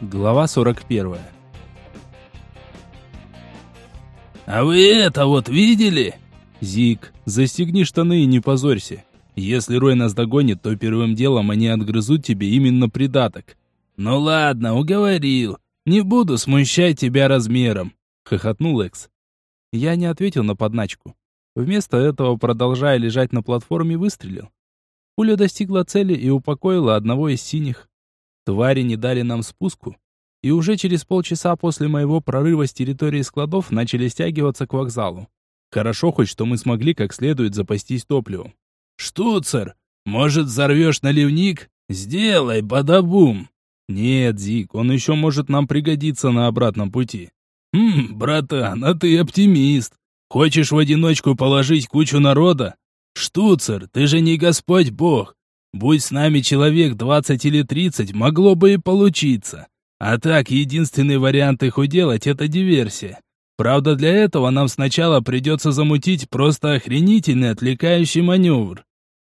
Глава 41. «А вы это вот видели?» «Зик, застегни штаны и не позорься. Если Рой нас догонит, то первым делом они отгрызут тебе именно придаток». «Ну ладно, уговорил. Не буду смущать тебя размером», — хохотнул Экс. Я не ответил на подначку. Вместо этого, продолжая лежать на платформе, выстрелил. Пуля достигла цели и упокоила одного из синих. Твари не дали нам спуску, и уже через полчаса после моего прорыва с территории складов начали стягиваться к вокзалу. Хорошо хоть, что мы смогли как следует запастись топливом. «Штуцер, может, взорвешь наливник? Сделай, бадабум!» «Нет, Зик, он еще может нам пригодиться на обратном пути». «Хм, братан, а ты оптимист. Хочешь в одиночку положить кучу народа? Штуцер, ты же не Господь Бог. Будь с нами человек двадцать или тридцать, могло бы и получиться. А так, единственный вариант их уделать – это диверсия. Правда, для этого нам сначала придется замутить просто охренительный отвлекающий маневр.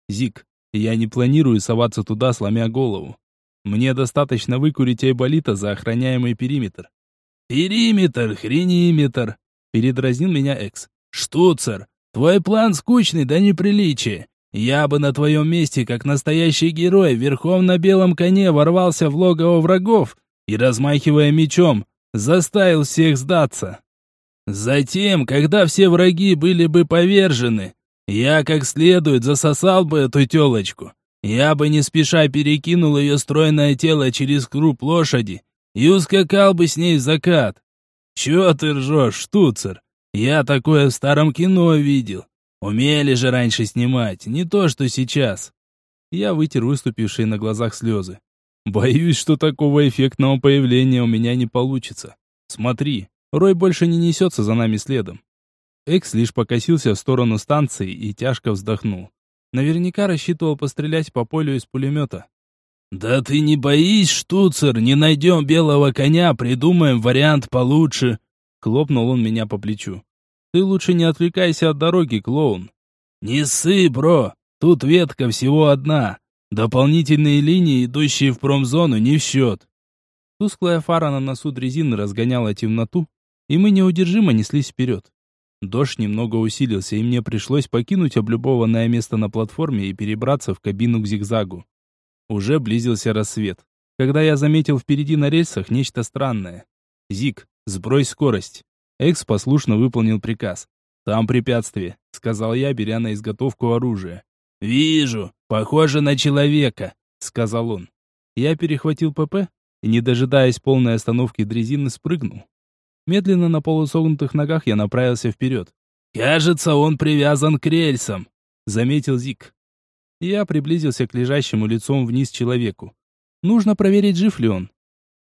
Зик, я не планирую соваться туда, сломя голову. Мне достаточно выкурить айболита за охраняемый периметр. Периметр, хрениметр, передразнил меня Экс. Штуцер, твой план скучный до неприличия. Я бы на твоем месте, как настоящий герой, верхом на белом коне ворвался в логово врагов и, размахивая мечом, заставил всех сдаться. Затем, когда все враги были бы повержены, я как следует засосал бы эту телочку. Я бы не спеша перекинул ее стройное тело через круп лошади и ускакал бы с ней в закат. Чё ты ржешь, штуцер? Я такое в старом кино видел. Умели же раньше снимать, не то что сейчас. Я вытер выступившие на глазах слезы. Боюсь, что такого эффектного появления у меня не получится. Смотри, Рой больше не несется за нами следом. Экс лишь покосился в сторону станции и тяжко вздохнул. Наверняка рассчитывал пострелять по полю из пулемета. «Да ты не боись, штуцер, не найдем белого коня, придумаем вариант получше!» Хлопнул он меня по плечу. Ты лучше не отвлекайся от дороги, клоун. Не ссы, бро. Тут ветка всего одна. Дополнительные линии, идущие в промзону, не в счет. Тусклая фара на носу дрезины разгоняла темноту, и мы неудержимо неслись вперед. Дождь немного усилился, и мне пришлось покинуть облюбованное место на платформе и перебраться в кабину к зигзагу. Уже близился рассвет, когда я заметил впереди на рельсах нечто странное. «Зиг, сбрось скорость!» Экс послушно выполнил приказ. «Там препятствие», — сказал я, беря на изготовку оружие. «Вижу, похоже на человека», — сказал он. Я перехватил ПП и, не дожидаясь полной остановки дрезины, спрыгнул. Медленно на полусогнутых ногах я направился вперед. «Кажется, он привязан к рельсам», — заметил Зик. Я приблизился к лежащему лицом вниз человеку. Нужно проверить, жив ли он.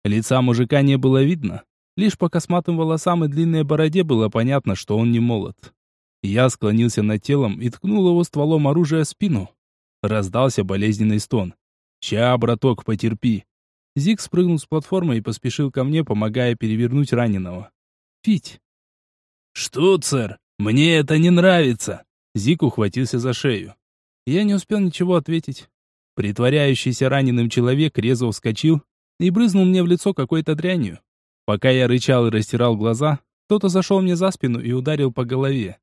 Лица мужика не было видно, Лишь по косматым волосам и длинной бороде было понятно, что он не молод. Я склонился над телом и ткнул его стволом оружия в спину. Раздался болезненный стон. «Ща, браток, потерпи». Зиг спрыгнул с платформы и поспешил ко мне, помогая перевернуть раненого. «Фить!» «Штуцер, мне это не нравится!» Зиг ухватился за шею. Я не успел ничего ответить. Притворяющийся раненым человек резво вскочил и брызнул мне в лицо какой-то дрянью. Пока я рычал и растирал глаза, кто-то зашел мне за спину и ударил по голове.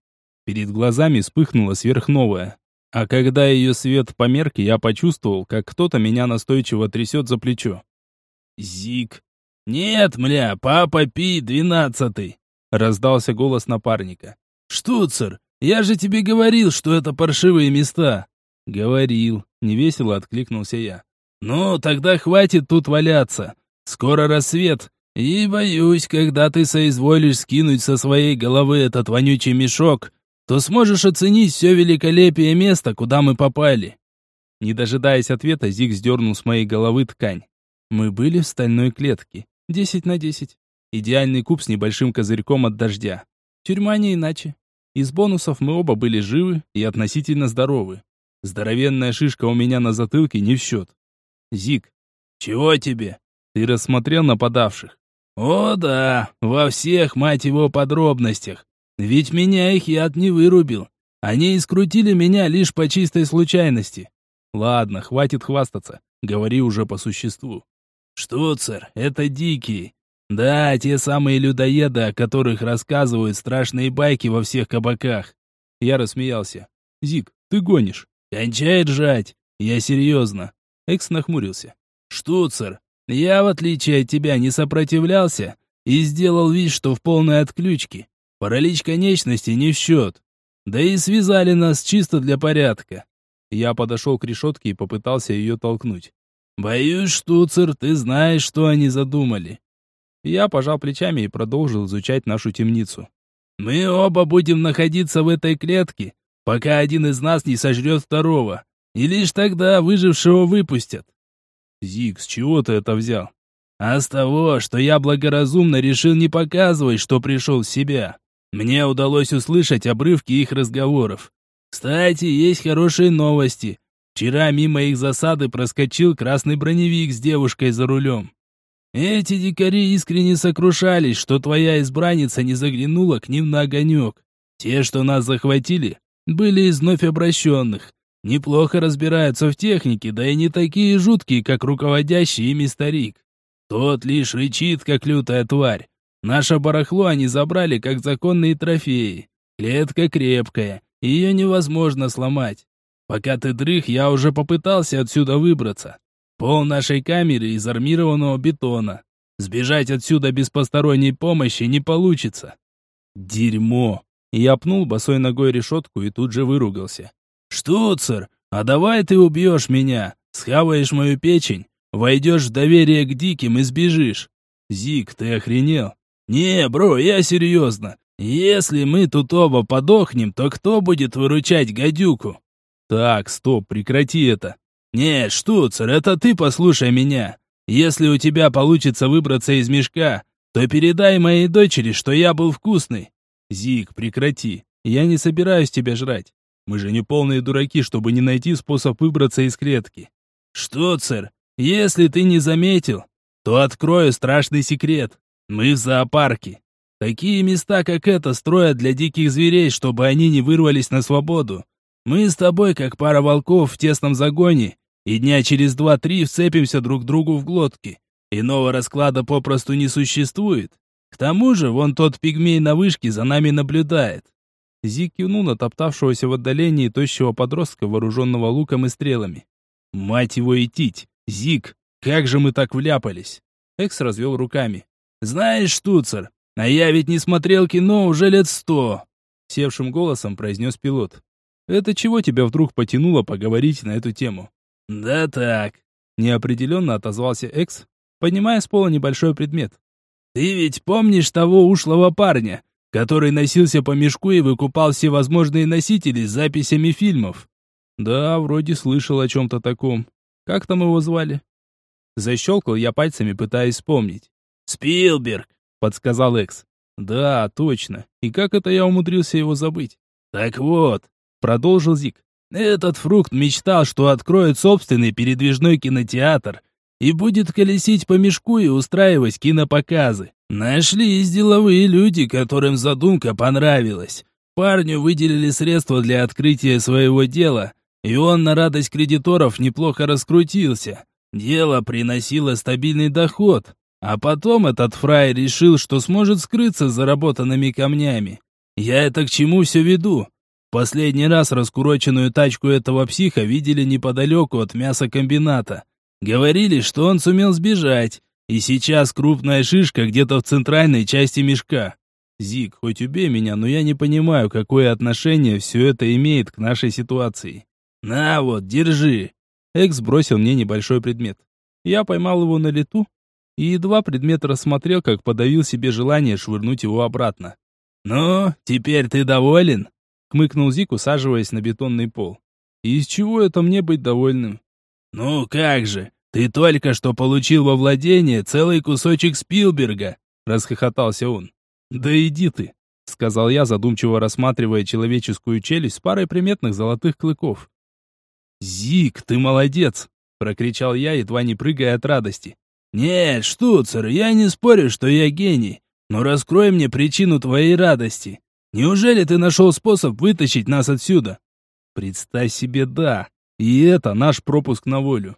Перед глазами вспыхнула сверхновая. А когда ее свет померк, я почувствовал, как кто-то меня настойчиво трясет за плечо. «Зик!» «Нет, мля, папа Пи, двенадцатый!» Раздался голос напарника. «Штуцер, я же тебе говорил, что это паршивые места!» «Говорил», — невесело откликнулся я. «Ну, тогда хватит тут валяться. Скоро рассвет, и боюсь, когда ты соизволишь скинуть со своей головы этот вонючий мешок, то сможешь оценить все великолепие места, куда мы попали». Не дожидаясь ответа, Зиг сдернул с моей головы ткань. Мы были в стальной клетке. Десять на десять. Идеальный куб с небольшим козырьком от дождя. Тюрьма не иначе. Из бонусов мы оба были живы и относительно здоровы. Здоровенная шишка у меня на затылке не в счет. Зиг, чего тебе? Ты рассмотрел нападавших? О да, во всех, мать его, подробностях. Ведь меня их яд не вырубил. Они искрутили меня лишь по чистой случайности. Ладно, хватит хвастаться. Говори уже по существу. «Штуцер, это дикие. Да, те самые людоеды, о которых рассказывают страшные байки во всех кабаках». Я рассмеялся. «Зик, ты гонишь». «Кончай ржать. Я серьезно». Экс нахмурился. «Штуцер, я, в отличие от тебя, не сопротивлялся и сделал вид, что в полной отключке. Паралич конечности не в счет. Да и связали нас чисто для порядка. Я подошел к решетке и попытался ее толкнуть. «Боюсь, штуцер, ты знаешь, что они задумали». Я пожал плечами и продолжил изучать нашу темницу. «Мы оба будем находиться в этой клетке, пока один из нас не сожрет второго, и лишь тогда выжившего выпустят». «Зиг, с чего ты это взял?» «А с того, что я благоразумно решил не показывать, что пришел в себя. Мне удалось услышать обрывки их разговоров. Кстати, есть хорошие новости. Вчера мимо их засады проскочил красный броневик с девушкой за рулем. Эти дикари искренне сокрушались, что твоя избранница не заглянула к ним на огонек. Те, что нас захватили, были из вновь обращенных. Неплохо разбираются в технике, да и не такие жуткие, как руководящий ими старик. Тот лишь рычит, как лютая тварь. Наше барахло они забрали, как законные трофеи. Клетка крепкая, ее невозможно сломать. Пока ты дрых, я уже попытался отсюда выбраться. Пол нашей камеры из армированного бетона. Сбежать отсюда без посторонней помощи не получится. Дерьмо. Я пнул босой ногой решетку и тут же выругался. Штуцер, а давай ты убьешь меня, схаваешь мою печень, войдешь в доверие к диким и сбежишь. Зик, ты охренел? Не, бро, я серьезно. Если мы тут оба подохнем, то кто будет выручать гадюку? Так, стоп, прекрати это. Нет, штуцер, это ты послушай меня. Если у тебя получится выбраться из мешка, то передай моей дочери, что я был вкусный. Зик, прекрати. Я не собираюсь тебя жрать. Мы же не полные дураки, чтобы не найти способ выбраться из клетки. Штуцер, если ты не заметил, то открою страшный секрет. Мы в зоопарке. Такие места, как это, строят для диких зверей, чтобы они не вырвались на свободу. Мы с тобой, как пара волков в тесном загоне, и дня через два-три вцепимся друг другу в глотки. Иного расклада попросту не существует. К тому же, вон тот пигмей на вышке за нами наблюдает. Зик кивнул на топтавшегося в отдалении тощего подростка, вооруженного луком и стрелами. «Мать его идтить! Зик, как же мы так вляпались!» Экс развел руками. «Знаешь, штуцер, а я ведь не смотрел кино уже лет сто!» Севшим голосом произнес пилот. «Это чего тебя вдруг потянуло поговорить на эту тему?» «Да так», — неопределенно отозвался Экс, поднимая с пола небольшой предмет. «Ты ведь помнишь того ушлого парня, который носился по мешку и выкупал все возможные носители с записями фильмов?» «Да, вроде слышал о чем-то таком. Как там его звали?» Защелкал я пальцами, пытаясь вспомнить. «Спилберг!» подсказал Экс. Да, точно. И как это я умудрился его забыть? Так вот, продолжил Зик. Этот фрукт мечтал, что откроет собственный передвижной кинотеатр и будет колесить по мешку и устраивать кинопоказы. Нашлись деловые люди, которым задумка понравилась. Парню выделили средства для открытия своего дела, и он на радость кредиторов неплохо раскрутился. Дело приносило стабильный доход, а потом этот фрай решил, что сможет скрыться с заработанными камнями. Я это к чему все веду? Последний раз раскуроченную тачку этого психа видели неподалеку от мясокомбината. Говорили, что он сумел сбежать, и сейчас крупная шишка где-то в центральной части мешка. Зик, хоть убей меня, но я не понимаю, какое отношение все это имеет к нашей ситуации. На вот, держи. Экс бросил мне небольшой предмет. Я поймал его на лету и едва предмет рассмотрел, как подавил себе желание швырнуть его обратно. «Ну, теперь ты доволен?» — хмыкнул Зик, усаживаясь на бетонный пол. «И из чего это мне быть довольным?» «Ну как же, ты только что получил во владение целый кусочек Спилберга!» — расхохотался он. «Да иди ты!» — сказал я, задумчиво рассматривая человеческую челюсть с парой приметных золотых клыков. «Зик, ты молодец!» — прокричал я, едва не прыгая от радости. «Нет, штуцер, я не спорю, что я гений, но раскрой мне причину твоей радости. Неужели ты нашел способ вытащить нас отсюда?» «Представь себе, да. И это наш пропуск на волю.